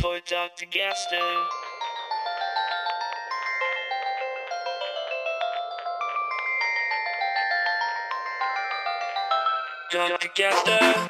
for Dr. Gaster. Dr. Gaster.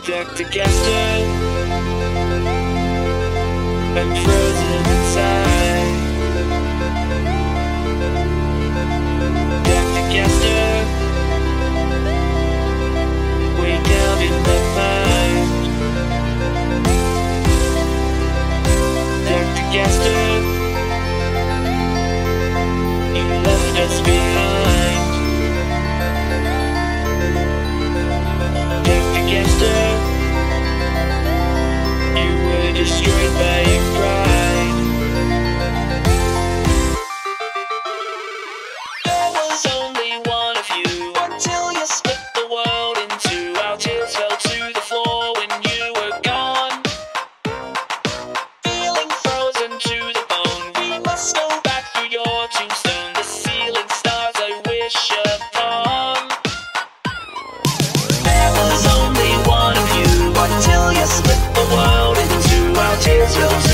subject to guessing and frozen inside. straight back. just